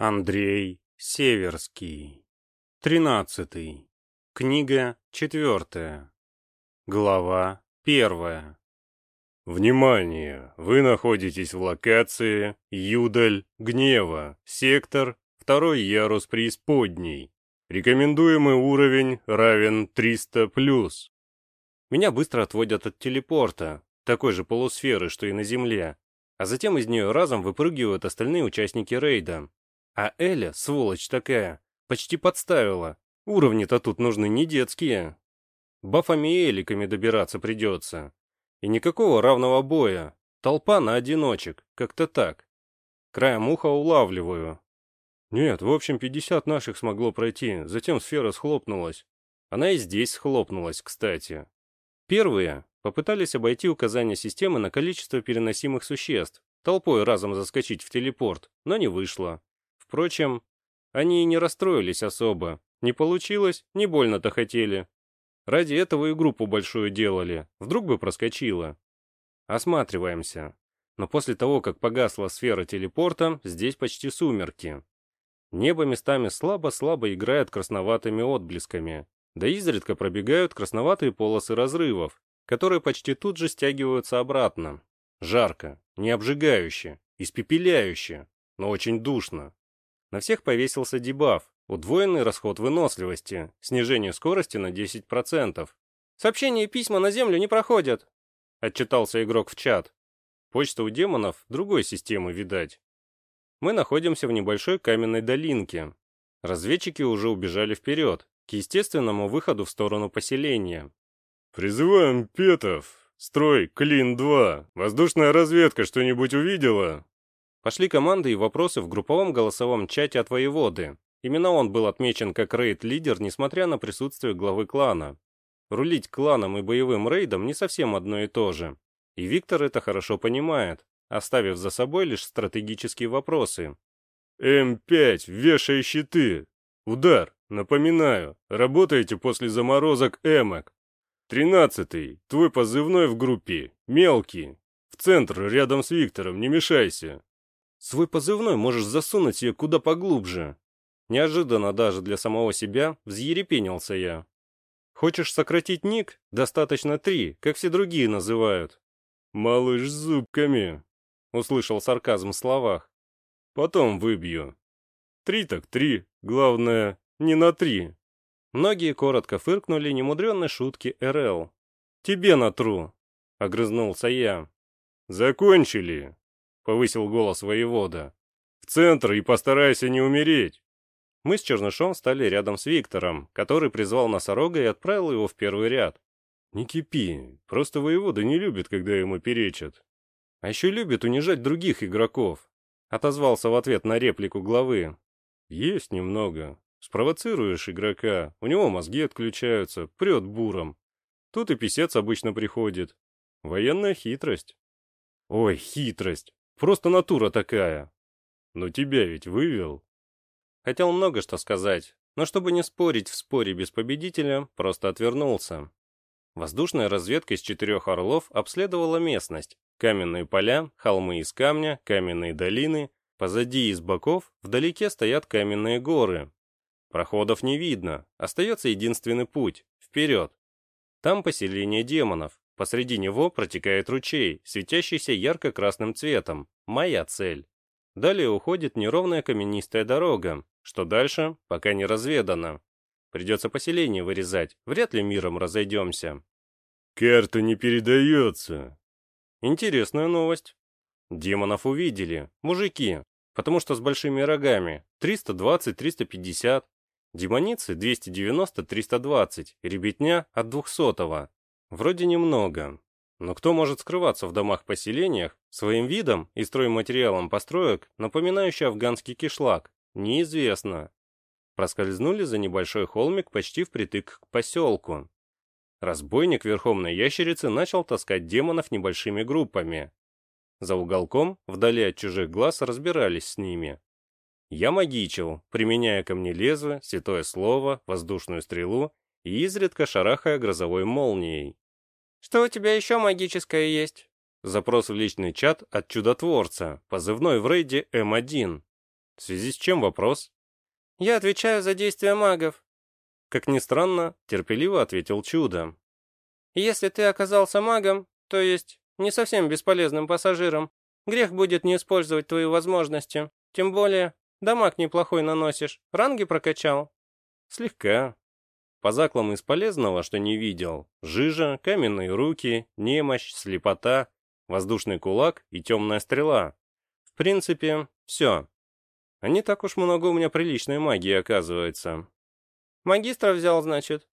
Андрей Северский. Тринадцатый. Книга четвертая. Глава первая. Внимание! Вы находитесь в локации Юдаль Гнева, сектор, второй ярус преисподней. Рекомендуемый уровень равен 300+. Меня быстро отводят от телепорта, такой же полусферы, что и на Земле, а затем из нее разом выпрыгивают остальные участники рейда. А Эля, сволочь такая, почти подставила. Уровни-то тут нужны не детские. Бафами и эликами добираться придется. И никакого равного боя. Толпа на одиночек, как-то так. Краем уха улавливаю. Нет, в общем, 50 наших смогло пройти, затем сфера схлопнулась. Она и здесь схлопнулась, кстати. Первые попытались обойти указания системы на количество переносимых существ, толпой разом заскочить в телепорт, но не вышло. Впрочем, они и не расстроились особо. Не получилось, не больно-то хотели. Ради этого и группу большую делали, вдруг бы проскочила. Осматриваемся. Но после того, как погасла сфера телепорта, здесь почти сумерки. Небо местами слабо-слабо играет красноватыми отблесками, да изредка пробегают красноватые полосы разрывов, которые почти тут же стягиваются обратно. Жарко, не обжигающе, испепеляюще, но очень душно. На всех повесился дебаф, удвоенный расход выносливости, снижение скорости на 10%. «Сообщения и письма на Землю не проходят», — отчитался игрок в чат. Почта у демонов другой системы, видать. Мы находимся в небольшой каменной долинке. Разведчики уже убежали вперед, к естественному выходу в сторону поселения. «Призываем Петов! Строй Клин-2! Воздушная разведка что-нибудь увидела?» Пошли команды и вопросы в групповом голосовом чате от воеводы. Именно он был отмечен как рейд-лидер, несмотря на присутствие главы клана. Рулить кланом и боевым рейдом не совсем одно и то же. И Виктор это хорошо понимает, оставив за собой лишь стратегические вопросы. «М5, вешай щиты! Удар! Напоминаю, работаете после заморозок эмок. Тринадцатый, твой позывной в группе, мелкий. В центр, рядом с Виктором, не мешайся. Свой позывной можешь засунуть себе куда поглубже. Неожиданно даже для самого себя взъерепенился я. Хочешь сократить ник? Достаточно три, как все другие называют. Малыш с зубками, услышал сарказм в словах. Потом выбью. Три так три, главное, не на три. Многие коротко фыркнули немудренной шутки РЛ. «Тебе натру!» — огрызнулся я. «Закончили!» Повысил голос воевода. «В центр и постарайся не умереть!» Мы с Чернышом стали рядом с Виктором, который призвал носорога и отправил его в первый ряд. «Не кипи, просто воевода не любит, когда ему перечат». «А еще любит унижать других игроков», — отозвался в ответ на реплику главы. «Есть немного. Спровоцируешь игрока, у него мозги отключаются, прет буром. Тут и писец обычно приходит. Военная хитрость». «Ой, хитрость. Просто натура такая. Но тебя ведь вывел. Хотел много что сказать, но чтобы не спорить в споре без победителя, просто отвернулся. Воздушная разведка из четырех орлов обследовала местность. Каменные поля, холмы из камня, каменные долины. Позади и с боков вдалеке стоят каменные горы. Проходов не видно, остается единственный путь – вперед. Там поселение демонов, Посреди него протекает ручей, светящийся ярко-красным цветом. Моя цель. Далее уходит неровная каменистая дорога, что дальше пока не разведано. Придется поселение вырезать, вряд ли миром разойдемся. Карта не передается. Интересная новость. Демонов увидели, мужики, потому что с большими рогами, 320-350. Демоницы 290-320, ребятня от 200 Вроде немного. Но кто может скрываться в домах-поселениях своим видом и стройматериалом построек, напоминающий афганский кишлак, неизвестно. Проскользнули за небольшой холмик почти впритык к поселку. Разбойник верхом на ящерице начал таскать демонов небольшими группами. За уголком, вдали от чужих глаз, разбирались с ними. Я магичил, применяя ко мне лезвие, святое слово, воздушную стрелу и изредка шарахая грозовой молнией. «Что у тебя еще магическое есть?» Запрос в личный чат от чудотворца, позывной в рейде М1. В связи с чем вопрос? Я отвечаю за действия магов. Как ни странно, терпеливо ответил Чудо. Если ты оказался магом, то есть не совсем бесполезным пассажиром, грех будет не использовать твои возможности. Тем более, дамаг неплохой наносишь. Ранги прокачал? Слегка. По заклам из полезного, что не видел, жижа, каменные руки, немощь, слепота, воздушный кулак и темная стрела. В принципе, все. А не так уж много у меня приличной магии оказывается. Магистра взял, значит?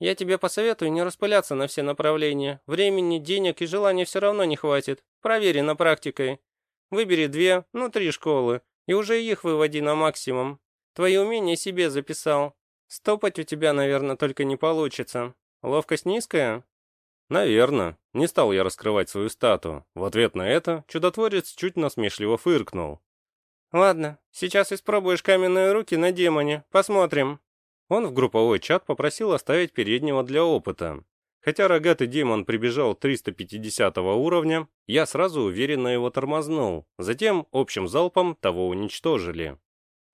Я тебе посоветую не распыляться на все направления. Времени, денег и желания все равно не хватит. Провери на практикой. Выбери две, ну три школы, и уже их выводи на максимум. Твои умения себе записал. Стопать у тебя, наверное, только не получится. Ловкость низкая? Наверное. Не стал я раскрывать свою стату. В ответ на это чудотворец чуть насмешливо фыркнул. Ладно, сейчас испробуешь каменные руки на демоне. Посмотрим. Он в групповой чат попросил оставить переднего для опыта. Хотя рогатый демон прибежал 350 уровня, я сразу уверенно его тормознул, затем общим залпом того уничтожили.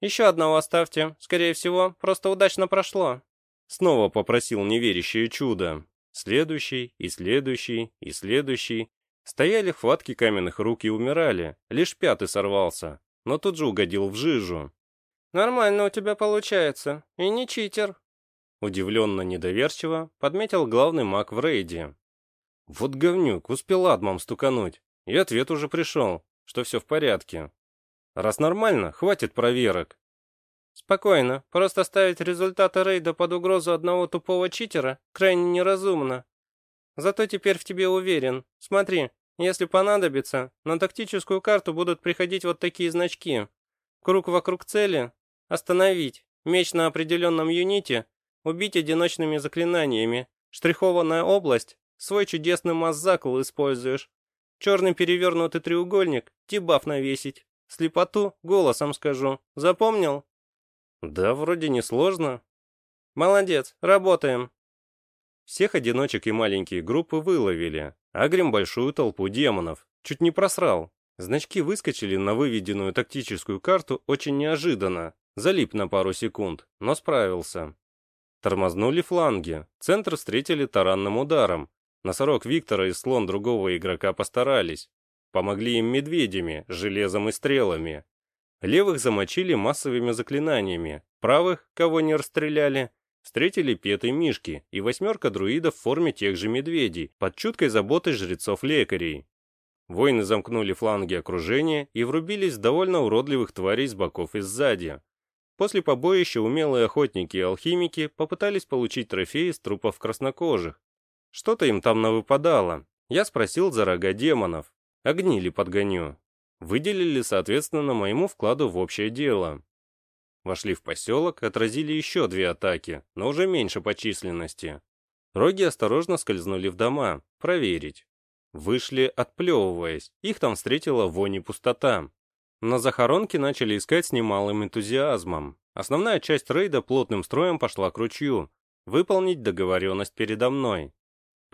«Еще одного оставьте, скорее всего, просто удачно прошло». Снова попросил неверящее чудо. Следующий, и следующий, и следующий. Стояли хватки каменных рук и умирали, лишь пятый сорвался, но тут же угодил в жижу. «Нормально у тебя получается, и не читер», Удивленно недоверчиво подметил главный маг в рейде. Вот говнюк, успел адмом стукануть, и ответ уже пришел, что все в порядке. Раз нормально, хватит проверок. Спокойно, просто ставить результаты рейда под угрозу одного тупого читера крайне неразумно. Зато теперь в тебе уверен. Смотри, если понадобится, на тактическую карту будут приходить вот такие значки. Круг вокруг цели, остановить, меч на определенном юните Убить одиночными заклинаниями. Штрихованная область. Свой чудесный масс-закл используешь. Черный перевернутый треугольник. Дебаф навесить. Слепоту голосом скажу. Запомнил? Да, вроде не сложно. Молодец, работаем. Всех одиночек и маленькие группы выловили. Агрим большую толпу демонов. Чуть не просрал. Значки выскочили на выведенную тактическую карту очень неожиданно. Залип на пару секунд, но справился. Тормознули фланги, центр встретили таранным ударом. Носорог Виктора и слон другого игрока постарались. Помогли им медведями, железом и стрелами. Левых замочили массовыми заклинаниями, правых, кого не расстреляли, встретили петы мишки и восьмерка друидов в форме тех же медведей, под чуткой заботой жрецов-лекарей. Воины замкнули фланги окружения и врубились в довольно уродливых тварей с боков и сзади. После побоища умелые охотники и алхимики попытались получить трофеи с трупов краснокожих. Что-то им там навыпадало. Я спросил за рога демонов. Огни ли подгоню? Выделили, соответственно, моему вкладу в общее дело. Вошли в поселок, отразили еще две атаки, но уже меньше по численности. Роги осторожно скользнули в дома, проверить. Вышли, отплевываясь, их там встретила вонь и пустота. На захоронке начали искать с немалым энтузиазмом. Основная часть рейда плотным строем пошла к ручью. Выполнить договоренность передо мной.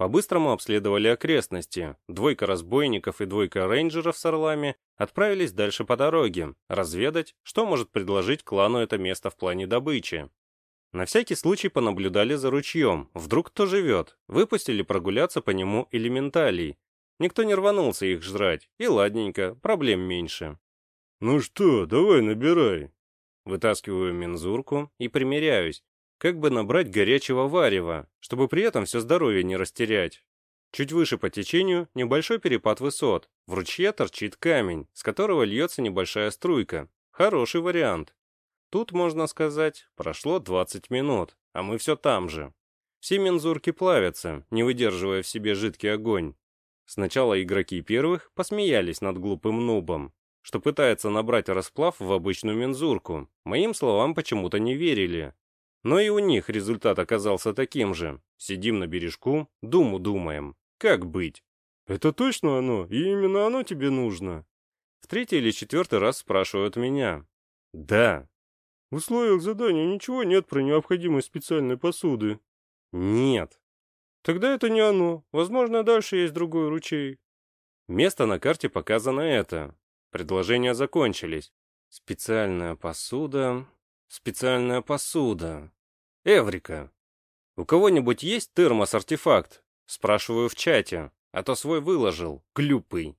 По-быстрому обследовали окрестности. Двойка разбойников и двойка рейнджеров с орлами отправились дальше по дороге, разведать, что может предложить клану это место в плане добычи. На всякий случай понаблюдали за ручьем, вдруг кто живет, выпустили прогуляться по нему элементалей. Никто не рванулся их жрать, и ладненько, проблем меньше. «Ну что, давай набирай». Вытаскиваю мензурку и примеряюсь, как бы набрать горячего варева, чтобы при этом все здоровье не растерять. Чуть выше по течению небольшой перепад высот. В ручье торчит камень, с которого льется небольшая струйка. Хороший вариант. Тут, можно сказать, прошло 20 минут, а мы все там же. Все мензурки плавятся, не выдерживая в себе жидкий огонь. Сначала игроки первых посмеялись над глупым нубом, что пытается набрать расплав в обычную мензурку. Моим словам почему-то не верили. Но и у них результат оказался таким же. Сидим на бережку, думу думаем. Как быть? Это точно оно? И именно оно тебе нужно? В третий или четвертый раз спрашивают меня. Да. В условиях задания ничего нет про необходимость специальной посуды. Нет. Тогда это не оно. Возможно, дальше есть другой ручей. Место на карте показано это. Предложения закончились. Специальная посуда, специальная посуда. Эврика. У кого-нибудь есть термос-артефакт? Спрашиваю в чате, а то свой выложил, глюпый.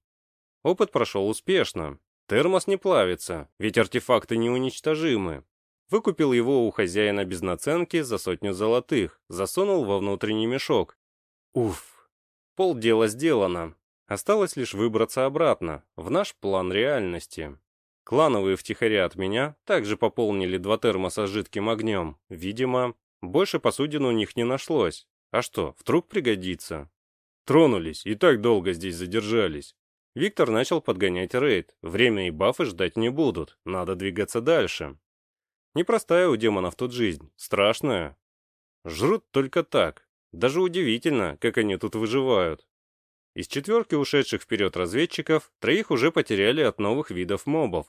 Опыт прошел успешно. Термос не плавится, ведь артефакты неуничтожимы. Выкупил его у хозяина без наценки за сотню золотых, засунул во внутренний мешок. Уф, полдела сделано. Осталось лишь выбраться обратно, в наш план реальности. Клановые втихаря от меня также пополнили два термоса с жидким огнем. Видимо, больше посудин у них не нашлось. А что, вдруг пригодится? Тронулись, и так долго здесь задержались. Виктор начал подгонять рейд. Время и бафы ждать не будут, надо двигаться дальше. Непростая у демонов тут жизнь, страшная. Жрут только так. Даже удивительно, как они тут выживают. Из четверки ушедших вперед разведчиков, троих уже потеряли от новых видов мобов.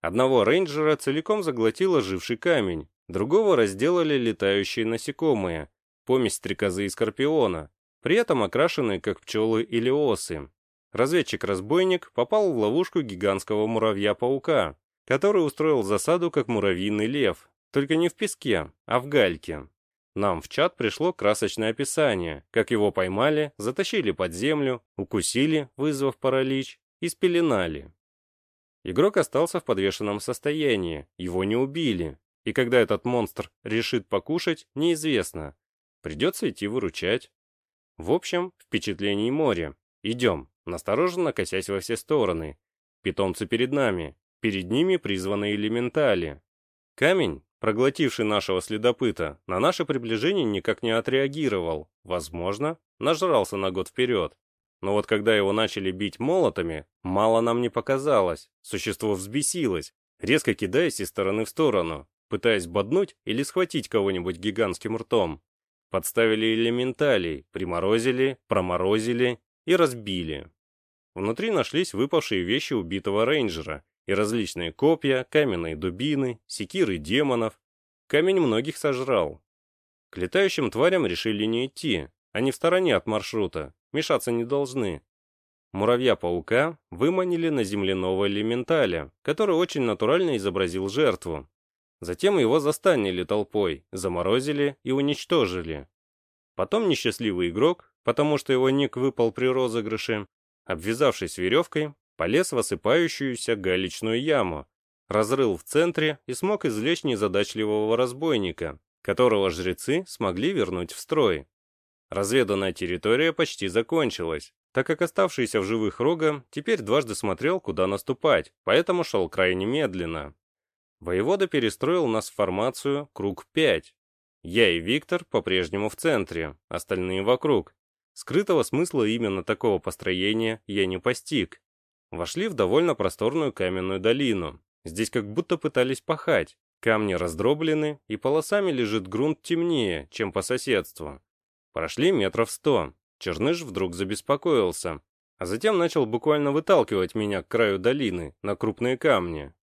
Одного рейнджера целиком заглотил оживший камень, другого разделали летающие насекомые, помесь стрекозы и скорпиона, при этом окрашенные как пчелы или осы. Разведчик-разбойник попал в ловушку гигантского муравья-паука, который устроил засаду как муравьиный лев, только не в песке, а в гальке. Нам в чат пришло красочное описание, как его поймали, затащили под землю, укусили, вызвав паралич, и спеленали. Игрок остался в подвешенном состоянии, его не убили, и когда этот монстр решит покушать, неизвестно. Придется идти выручать. В общем, впечатлений море. Идем, настороженно косясь во все стороны. Питомцы перед нами, перед ними призваны элементали. Камень, проглотивший нашего следопыта, на наше приближение никак не отреагировал. Возможно, нажрался на год вперед. Но вот когда его начали бить молотами, мало нам не показалось. Существо взбесилось, резко кидаясь из стороны в сторону, пытаясь боднуть или схватить кого-нибудь гигантским ртом. Подставили элементалей, приморозили, проморозили и разбили. Внутри нашлись выпавшие вещи убитого рейнджера и различные копья, каменные дубины, секиры демонов. Камень многих сожрал. К летающим тварям решили не идти, они в стороне от маршрута, мешаться не должны. Муравья-паука выманили на земляного элементаля, который очень натурально изобразил жертву. Затем его застанили толпой, заморозили и уничтожили. Потом несчастливый игрок, потому что его ник выпал при розыгрыше, обвязавшись веревкой, полез в осыпающуюся галечную яму, разрыл в центре и смог извлечь незадачливого разбойника, которого жрецы смогли вернуть в строй. Разведанная территория почти закончилась, так как оставшийся в живых рога теперь дважды смотрел, куда наступать, поэтому шел крайне медленно. Воевода перестроил нас в формацию «Круг 5». Я и Виктор по-прежнему в центре, остальные вокруг. Скрытого смысла именно такого построения я не постиг. Вошли в довольно просторную каменную долину. Здесь как будто пытались пахать. Камни раздроблены, и полосами лежит грунт темнее, чем по соседству. Прошли метров сто. Черныш вдруг забеспокоился, а затем начал буквально выталкивать меня к краю долины, на крупные камни.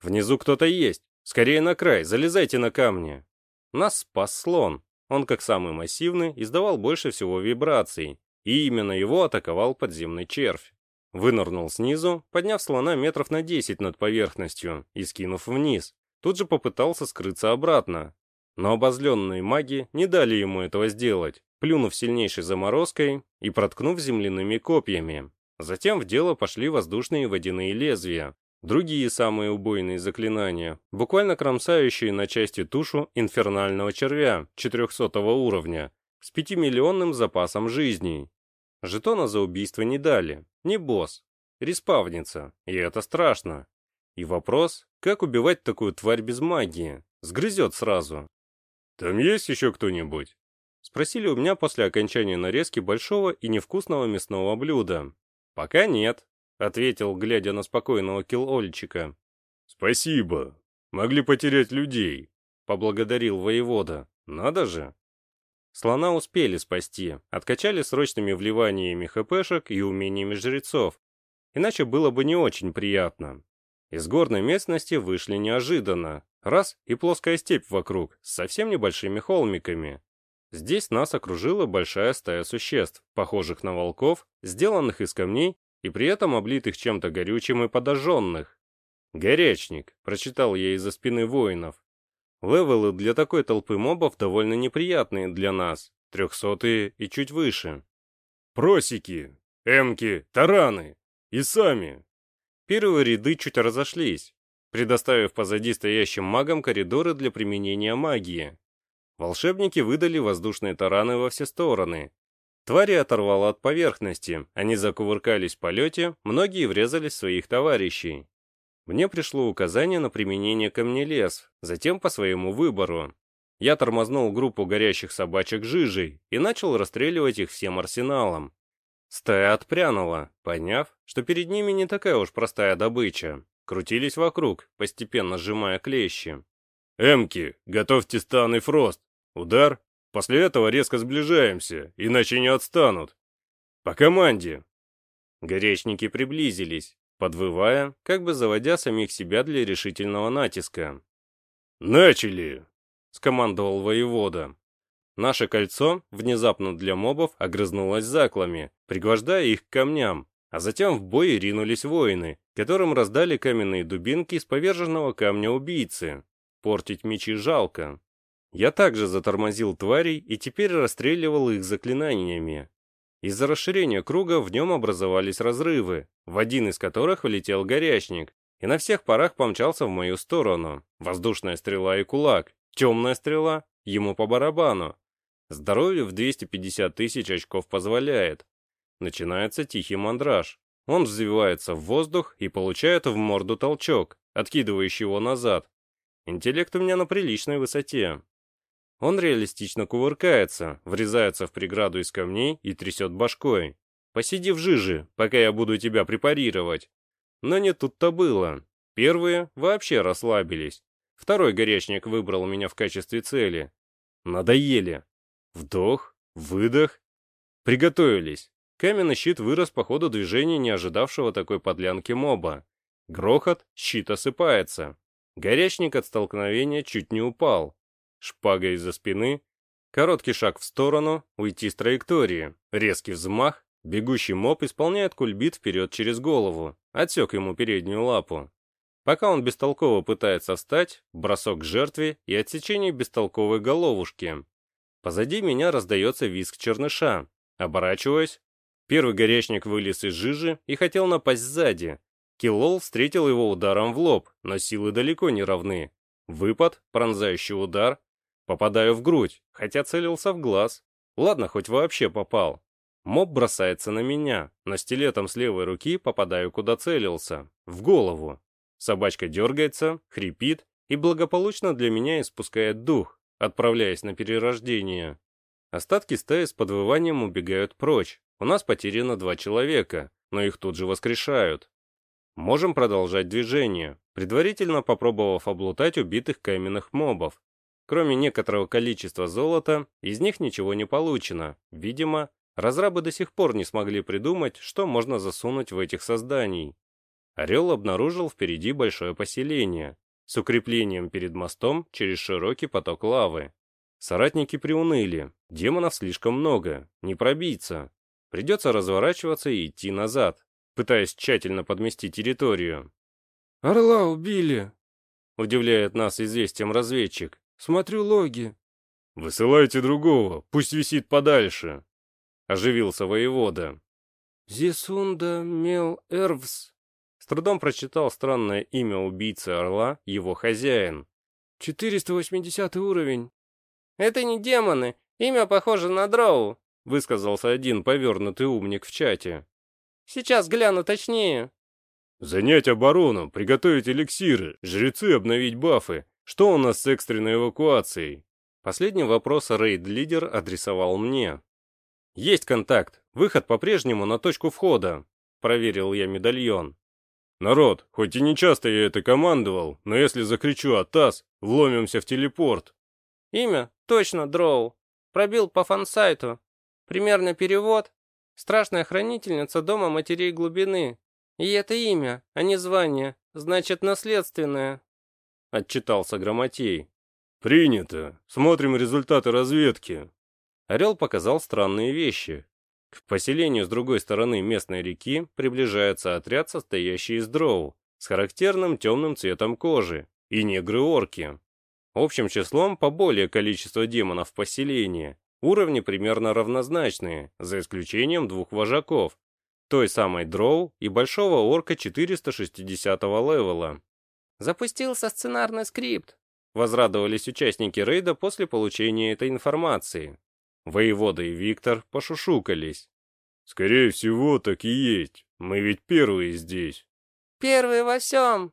«Внизу кто-то есть! Скорее на край, залезайте на камни!» Нас спас слон. Он, как самый массивный, издавал больше всего вибраций, и именно его атаковал подземный червь. Вынырнул снизу, подняв слона метров на 10 над поверхностью и скинув вниз. Тут же попытался скрыться обратно. Но обозленные маги не дали ему этого сделать плюнув сильнейшей заморозкой и проткнув земляными копьями. Затем в дело пошли воздушные водяные лезвия, другие самые убойные заклинания, буквально кромсающие на части тушу инфернального червя 400 уровня с 5-миллионным запасом жизней. Жетона за убийство не дали, не босс, респавница, и это страшно. И вопрос, как убивать такую тварь без магии? Сгрызет сразу. «Там есть еще кто-нибудь?» Спросили у меня после окончания нарезки большого и невкусного мясного блюда. «Пока нет», — ответил, глядя на спокойного киллольчика. «Спасибо. Могли потерять людей», — поблагодарил воевода. «Надо же». Слона успели спасти, откачали срочными вливаниями хпшек и умениями жрецов, иначе было бы не очень приятно. Из горной местности вышли неожиданно. Раз — и плоская степь вокруг, с совсем небольшими холмиками. Здесь нас окружила большая стая существ, похожих на волков, сделанных из камней и при этом облитых чем-то горючим и подожженных. «Горячник», — прочитал я из-за спины воинов. Левелы для такой толпы мобов довольно неприятные для нас, трехсотые и чуть выше. «Просики, эмки, тараны и сами». Первые ряды чуть разошлись, предоставив позади стоящим магам коридоры для применения магии. Волшебники выдали воздушные тараны во все стороны. Твари оторвало от поверхности, они закувыркались в полете, многие врезались в своих товарищей. Мне пришло указание на применение камнелес, затем по своему выбору. Я тормознул группу горящих собачек жижей и начал расстреливать их всем арсеналом. Стая отпрянула, поняв, что перед ними не такая уж простая добыча. Крутились вокруг, постепенно сжимая клещи. «Эмки, готовьте стан и фрост. Удар. После этого резко сближаемся, иначе не отстанут. По команде». Горечники приблизились подвывая, как бы заводя самих себя для решительного натиска. «Начали!» — скомандовал воевода. Наше кольцо, внезапно для мобов, огрызнулось заклами, пригвождая их к камням, а затем в бой ринулись воины, которым раздали каменные дубинки из поверженного камня убийцы. Портить мечи жалко. Я также затормозил тварей и теперь расстреливал их заклинаниями. Из-за расширения круга в нем образовались разрывы, в один из которых влетел горячник, и на всех парах помчался в мою сторону. Воздушная стрела и кулак, темная стрела, ему по барабану. Здоровье в 250 тысяч очков позволяет. Начинается тихий мандраж. Он взвивается в воздух и получает в морду толчок, откидывающий его назад. Интеллект у меня на приличной высоте. Он реалистично кувыркается, врезается в преграду из камней и трясет башкой. «Посиди в жиже, пока я буду тебя препарировать». Но не тут-то было. Первые вообще расслабились. Второй горячник выбрал меня в качестве цели. Надоели. Вдох, выдох. Приготовились. Каменный щит вырос по ходу движения не ожидавшего такой подлянки моба. Грохот, щит осыпается. Горячник от столкновения чуть не упал шпага из-за спины, короткий шаг в сторону, уйти с траектории, резкий взмах, бегущий моп исполняет кульбит вперед через голову, отсек ему переднюю лапу. Пока он бестолково пытается встать, бросок к жертве и отсечение бестолковой головушки. Позади меня раздается визг черныша. Оборачиваясь, первый горячник вылез из жижи и хотел напасть сзади. Киллол встретил его ударом в лоб, но силы далеко не равны. Выпад, пронзающий удар, Попадаю в грудь, хотя целился в глаз. Ладно, хоть вообще попал. Моб бросается на меня, но стилетом с левой руки попадаю куда целился. В голову. Собачка дергается, хрипит и благополучно для меня испускает дух, отправляясь на перерождение. Остатки стаи с подвыванием убегают прочь. У нас потеряно два человека, но их тут же воскрешают. Можем продолжать движение, предварительно попробовав облутать убитых каменных мобов. Кроме некоторого количества золота, из них ничего не получено. Видимо, разрабы до сих пор не смогли придумать, что можно засунуть в этих созданий. Орел обнаружил впереди большое поселение с укреплением перед мостом через широкий поток лавы. Соратники приуныли, демонов слишком много, не пробиться. Придется разворачиваться и идти назад, пытаясь тщательно подмести территорию. «Орла убили!» — удивляет нас известием разведчик. Смотрю логи. Высылайте другого, пусть висит подальше. Оживился воевода. Зесунда Мел Эрвс. С трудом прочитал странное имя убийцы орла, его хозяин. 480 уровень. Это не демоны, имя похоже на дроу, высказался один повернутый умник в чате. Сейчас гляну точнее. Занять оборону, приготовить эликсиры, жрецы обновить бафы, что у нас с экстренной эвакуацией? Последний вопрос рейд-лидер адресовал мне. Есть контакт. Выход по-прежнему на точку входа. Проверил я медальон. Народ, хоть и не часто я это командовал, но если закричу «Атас», вломимся в телепорт. Имя? Точно, Дроу. Пробил по фансайту. Примерно перевод. Страшная хранительница дома матерей глубины. И это имя, а не звание. Значит, наследственное. — отчитался Грамотей. «Принято. Смотрим результаты разведки». Орел показал странные вещи. К поселению с другой стороны местной реки приближается отряд, состоящий из дроу. с характерным темным цветом кожи, и негры-орки. Общим числом по более количество демонов в поселении, уровни примерно равнозначные, за исключением двух вожаков, той самой дроу и большого орка 460 левела. Запустился сценарный скрипт. Возрадовались участники рейда после получения этой информации. Воевода и Виктор пошушукались. Скорее всего, так и есть. Мы ведь первые здесь. Первые во всем.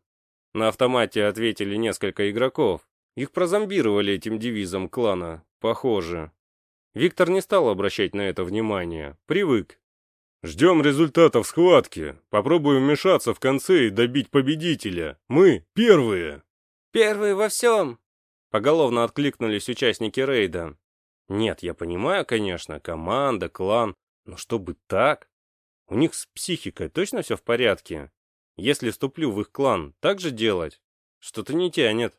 На автомате ответили несколько игроков. Их прозомбировали этим девизом клана, похоже. Виктор не стал обращать на это внимание, привык. «Ждем результатов схватки. Попробуем вмешаться в конце и добить победителя. Мы первые!» «Первые во всем!» Поголовно откликнулись участники рейда. Нет, я понимаю, конечно, команда, клан, но чтобы так? У них с психикой точно все в порядке? Если вступлю в их клан, так же делать? Что-то не тянет.